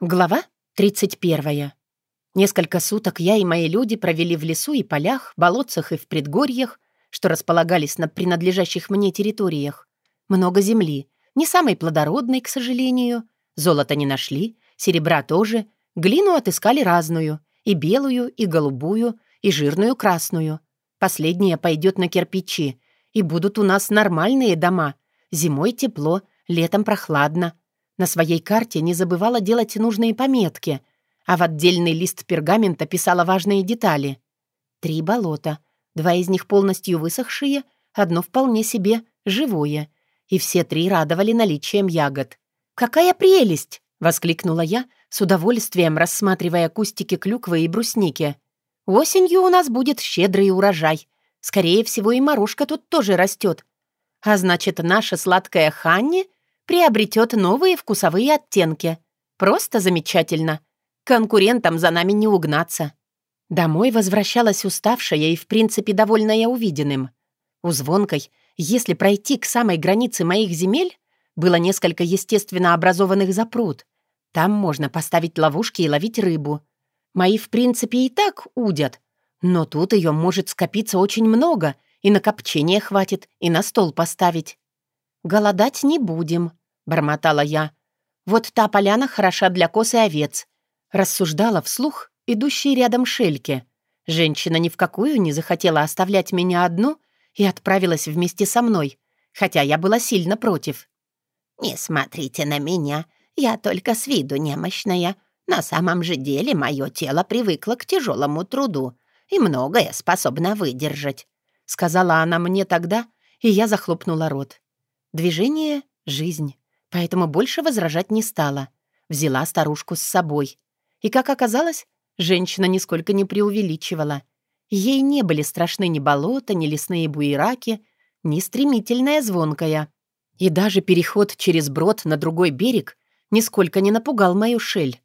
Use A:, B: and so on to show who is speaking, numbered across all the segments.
A: Глава 31. Несколько суток я и мои люди провели в лесу и полях, болотцах и в предгорьях, что располагались на принадлежащих мне территориях. Много земли, не самой плодородной, к сожалению. Золота не нашли, серебра тоже, глину отыскали разную, и белую, и голубую, и жирную красную. Последняя пойдет на кирпичи, и будут у нас нормальные дома. Зимой тепло, летом прохладно — на своей карте не забывала делать нужные пометки, а в отдельный лист пергамента писала важные детали. Три болота, два из них полностью высохшие, одно вполне себе живое, и все три радовали наличием ягод. «Какая прелесть!» — воскликнула я, с удовольствием рассматривая кустики клюквы и брусники. «Осенью у нас будет щедрый урожай. Скорее всего, и морожка тут тоже растет. А значит, наша сладкая Ханни приобретет новые вкусовые оттенки. Просто замечательно. Конкурентам за нами не угнаться. Домой возвращалась уставшая и, в принципе, довольная увиденным. У Звонкой, если пройти к самой границе моих земель, было несколько естественно образованных запрут. Там можно поставить ловушки и ловить рыбу. Мои, в принципе, и так удят. Но тут ее может скопиться очень много, и на копчение хватит, и на стол поставить. «Голодать не будем», — бормотала я. «Вот та поляна хороша для коз и овец», — рассуждала вслух идущей рядом шельки. Женщина ни в какую не захотела оставлять меня одну и отправилась вместе со мной, хотя я была сильно против.
B: «Не смотрите на меня, я только с виду немощная. На самом же деле мое тело привыкло к тяжелому труду и многое способно выдержать», — сказала она мне тогда, и я захлопнула рот. Движение — жизнь, поэтому больше возражать не стала. Взяла старушку с собой. И, как оказалось, женщина нисколько не преувеличивала. Ей не были страшны ни болота, ни лесные буераки, ни стремительная звонкая. И даже переход через брод на другой берег нисколько не напугал мою шель.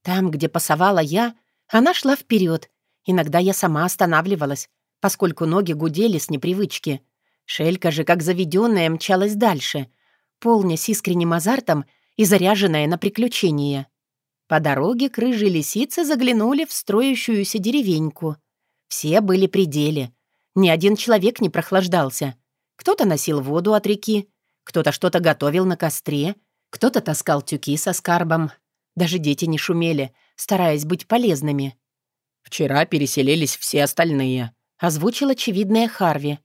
B: Там, где пасовала я, она шла вперед. Иногда я сама останавливалась, поскольку ноги гудели с непривычки — Шелька же, как заведенная, мчалась дальше, полнясь искренним азартом и заряженная на приключения. По дороге к рыжей заглянули в строящуюся деревеньку. Все были при деле. Ни один человек не прохлаждался. Кто-то носил воду от реки, кто-то что-то готовил на костре, кто-то таскал тюки со скарбом. Даже дети не шумели, стараясь быть полезными.
C: «Вчера переселились все остальные», —
A: озвучил очевидная Харви.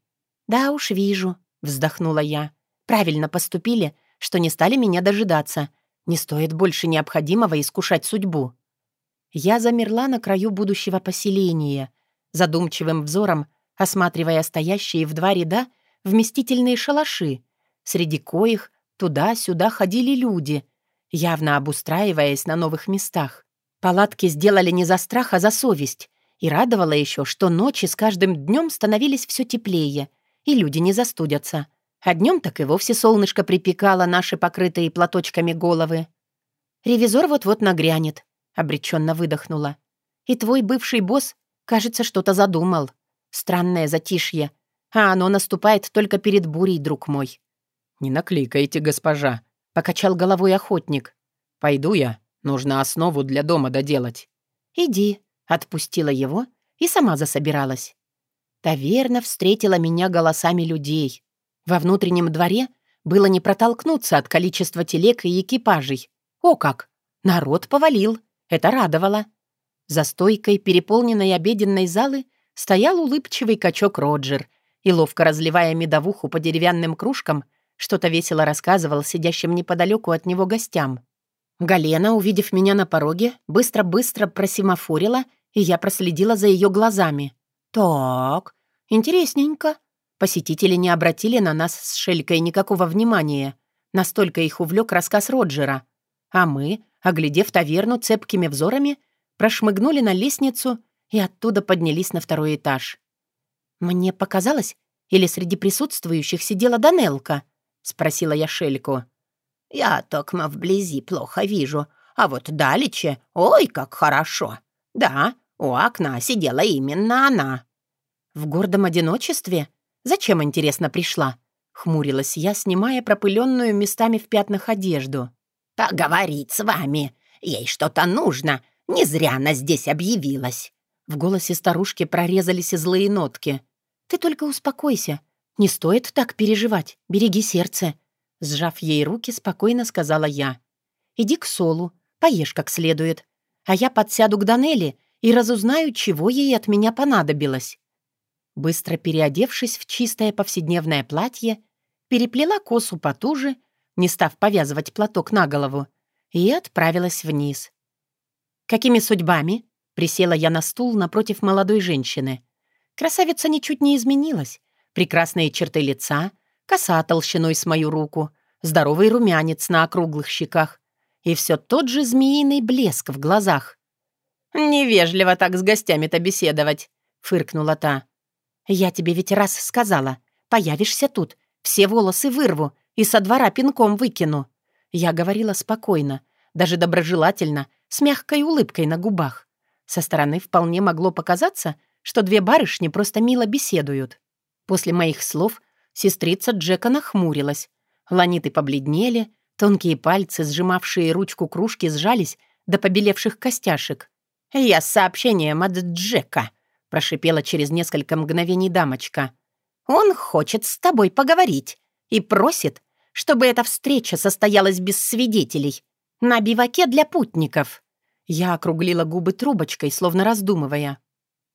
A: «Да уж вижу», — вздохнула я. «Правильно поступили, что не стали меня дожидаться. Не стоит больше необходимого искушать судьбу». Я замерла на краю будущего поселения, задумчивым взором осматривая стоящие в два ряда вместительные шалаши, среди коих туда-сюда ходили люди, явно обустраиваясь на новых местах. Палатки сделали не за страх, а за совесть, и радовало еще, что ночи с каждым днем становились все теплее, и люди не застудятся. А днем так и вовсе солнышко припекало наши покрытые платочками головы. «Ревизор вот-вот нагрянет», — обреченно выдохнула. «И твой бывший босс, кажется, что-то задумал. Странное затишье. А оно наступает только перед бурей, друг мой».
C: «Не накликайте, госпожа», —
A: покачал головой охотник.
C: «Пойду я. Нужно основу для дома доделать».
A: «Иди», — отпустила его и сама засобиралась. Таверна встретила меня голосами людей. Во внутреннем дворе было не протолкнуться от количества телег и экипажей. О как! Народ повалил. Это радовало. За стойкой переполненной обеденной залы стоял улыбчивый качок Роджер и, ловко разливая медовуху по деревянным кружкам, что-то весело рассказывал сидящим неподалеку от него гостям. Галена, увидев меня на пороге, быстро-быстро просимофорила, и я проследила за ее глазами. «Так, интересненько». Посетители не обратили на нас с Шелькой никакого внимания. Настолько их увлек рассказ Роджера. А мы, оглядев таверну цепкими взорами, прошмыгнули на лестницу и оттуда поднялись на второй этаж. «Мне показалось, или среди присутствующих сидела Данелка?» — спросила я Шельку.
B: «Я токмо вблизи плохо вижу, а вот далече, ой, как хорошо. Да, у окна сидела именно она».
A: «В гордом одиночестве? Зачем, интересно, пришла?» Хмурилась я, снимая пропыленную местами в пятнах одежду.
B: «Поговорить с вами. Ей что-то нужно. Не зря она здесь объявилась».
A: В голосе старушки прорезались злые нотки. «Ты только успокойся. Не стоит так переживать. Береги сердце». Сжав ей руки, спокойно сказала я. «Иди к Солу, поешь как следует. А я подсяду к Данелли и разузнаю, чего ей от меня понадобилось». Быстро переодевшись в чистое повседневное платье, переплела косу потуже, не став повязывать платок на голову, и отправилась вниз. «Какими судьбами?» — присела я на стул напротив молодой женщины. Красавица ничуть не изменилась. Прекрасные черты лица, коса толщиной с мою руку, здоровый румянец на округлых щеках и все тот же змеиный блеск в глазах. «Невежливо так с гостями-то беседовать», — фыркнула та. «Я тебе ведь раз сказала, появишься тут, все волосы вырву и со двора пинком выкину». Я говорила спокойно, даже доброжелательно, с мягкой улыбкой на губах. Со стороны вполне могло показаться, что две барышни просто мило беседуют. После моих слов сестрица Джека нахмурилась. Ланиты побледнели, тонкие пальцы, сжимавшие ручку кружки, сжались до побелевших костяшек. «Я с сообщением от Джека», — прошипела через несколько мгновений дамочка. «Он хочет с тобой поговорить и просит, чтобы эта встреча состоялась без свидетелей, на биваке для путников». Я округлила губы трубочкой, словно раздумывая.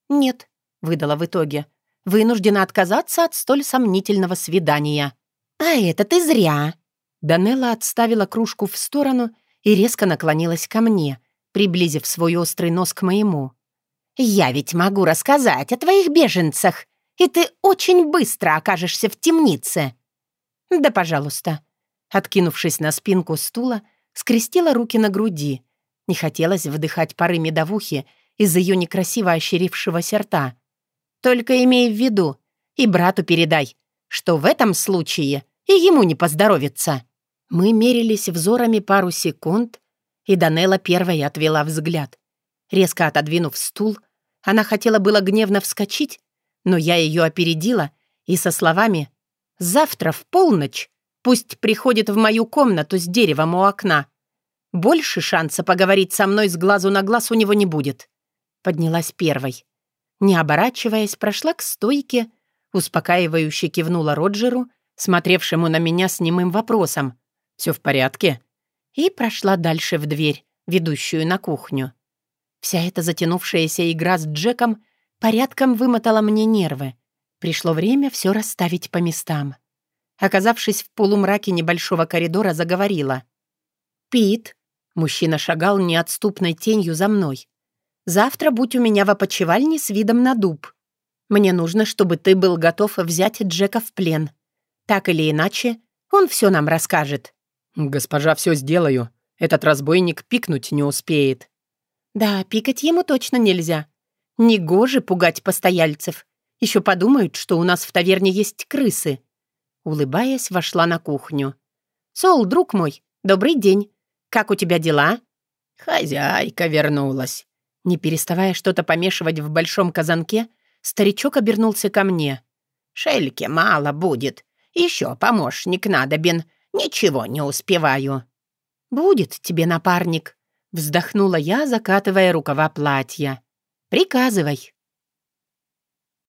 A: «Нет», — выдала в итоге, — «вынуждена отказаться от столь сомнительного свидания».
B: «А это ты зря!»
A: Данелла отставила кружку в сторону и резко наклонилась ко мне, приблизив свой острый нос к моему.
B: «Я ведь могу рассказать о твоих беженцах, и ты очень быстро окажешься в темнице».
A: «Да, пожалуйста». Откинувшись на спинку стула, скрестила руки на груди. Не хотелось вдыхать пары медовухи из ее некрасиво ощерившегося рта. «Только имей в виду, и брату передай, что в этом случае и ему не поздоровится». Мы мерились взорами пару секунд, и Данелла первой отвела взгляд. Резко отодвинув стул, она хотела было гневно вскочить, но я ее опередила и со словами «Завтра в полночь пусть приходит в мою комнату с деревом у окна. Больше шанса поговорить со мной с глазу на глаз у него не будет». Поднялась первой. Не оборачиваясь, прошла к стойке, успокаивающе кивнула Роджеру, смотревшему на меня с немым вопросом. «Все в порядке?» и прошла дальше в дверь, ведущую на кухню. Вся эта затянувшаяся игра с Джеком порядком вымотала мне нервы. Пришло время все расставить по местам. Оказавшись в полумраке небольшого коридора, заговорила. «Пит», — мужчина шагал неотступной тенью за мной, «завтра будь у меня в опочивальне с видом на дуб. Мне нужно, чтобы ты был готов взять Джека в плен. Так или иначе, он все нам расскажет».
C: «Госпожа, все сделаю. Этот разбойник пикнуть не успеет».
A: «Да, пикать ему точно нельзя. Негоже пугать постояльцев. Еще подумают, что у нас в таверне есть крысы». Улыбаясь, вошла на кухню. «Сол, друг мой, добрый день. Как у тебя дела?»
B: «Хозяйка вернулась».
A: Не переставая что-то помешивать в большом казанке, старичок обернулся ко мне.
B: «Шельке мало будет. Еще помощник надобен. Ничего не успеваю».
A: «Будет тебе напарник», — вздохнула я, закатывая рукава платья. «Приказывай».